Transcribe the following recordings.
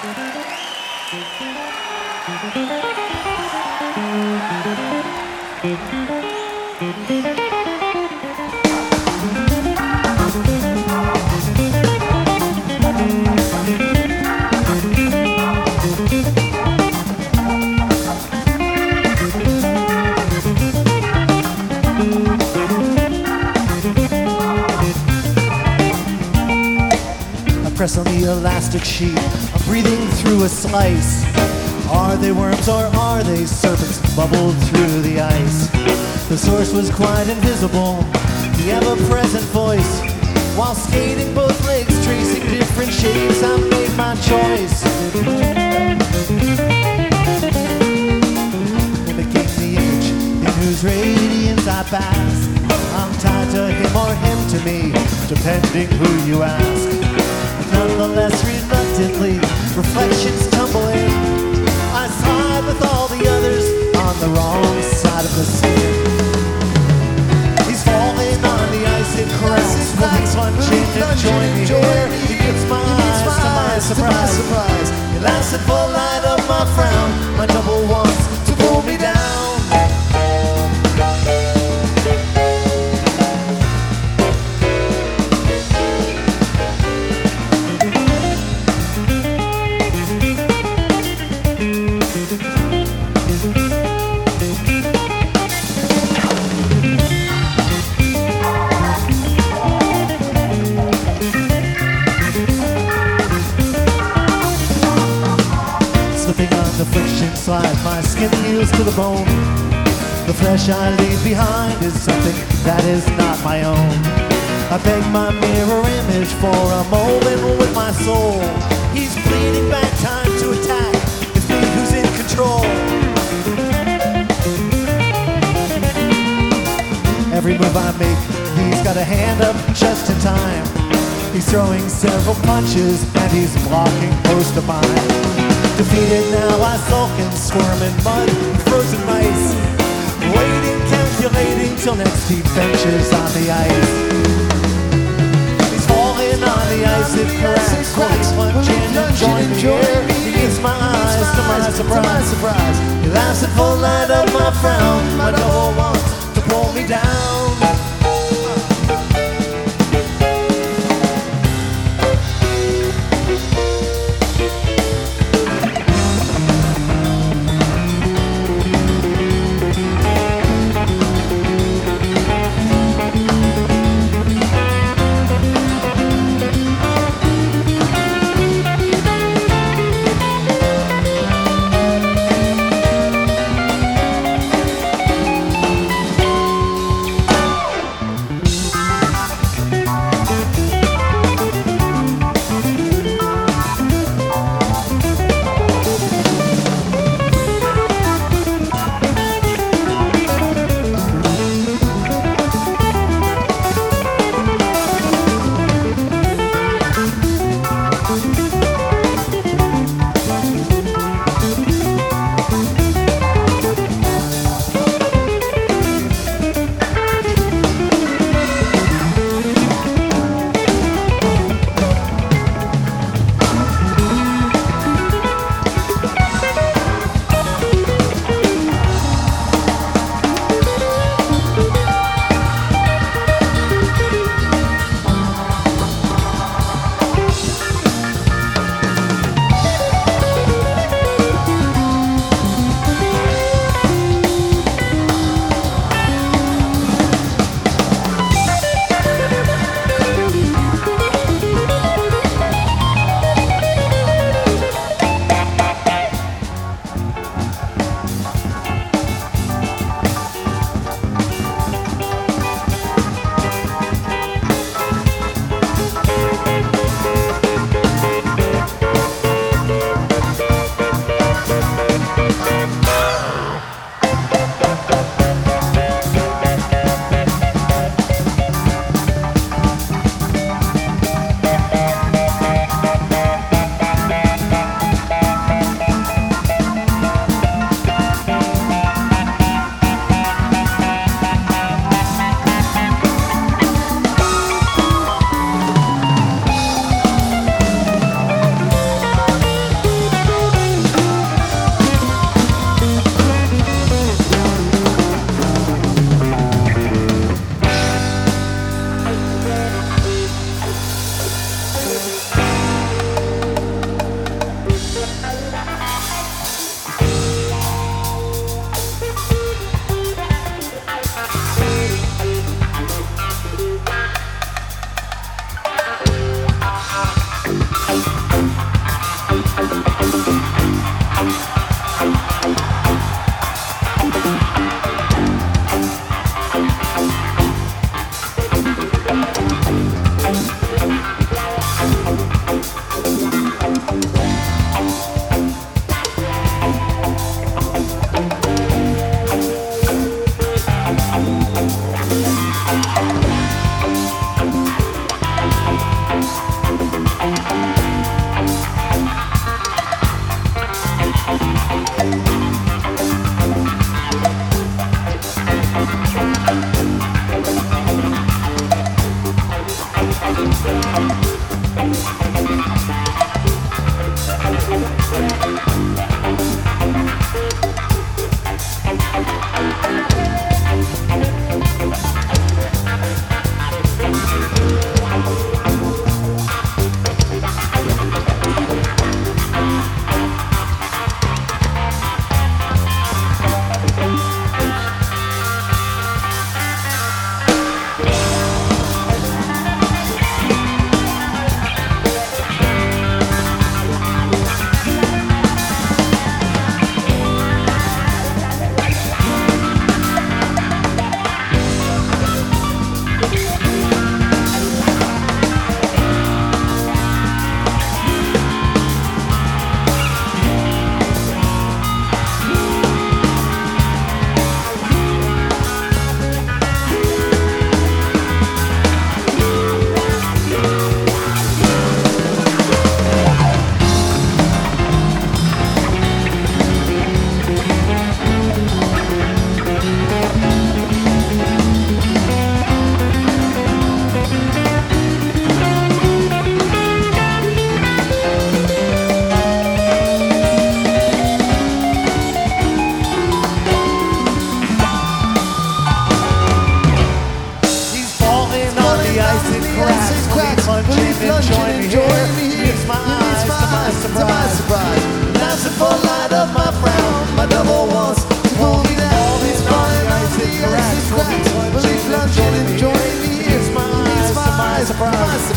I press on the elastic sheet. Breathing through a slice. Are they worms or are they serpents bubbled through the ice? The source was quite invisible, the ever present voice. While skating both legs, tracing different shapes, I made my choice. Mimicking the image in whose radiance I bask. I'm tied to him or him to me, depending who you ask. Reflections tumble skin heals to the bone. The flesh I leave behind is something that is not my own. I beg my mirror image for a moment with my soul. He's bleeding back time to attack. It's me who's in control. Every move I make, he's got a hand up just in time. He's throwing several punches and he's blocking most of mine. Defeated now, I sulk and squirm in mud, frozen ice. Waiting, calculating till next he benches on the ice. He's falling on the ice, it cracks. Will he plunge in me here? He gets my eyes to my surprise. He laughs at full light of my frown. My double one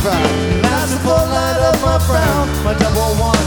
cry. That's full light of my frown, my double one.